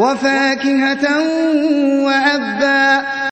وَفَاكِهَةً وَأَبًّا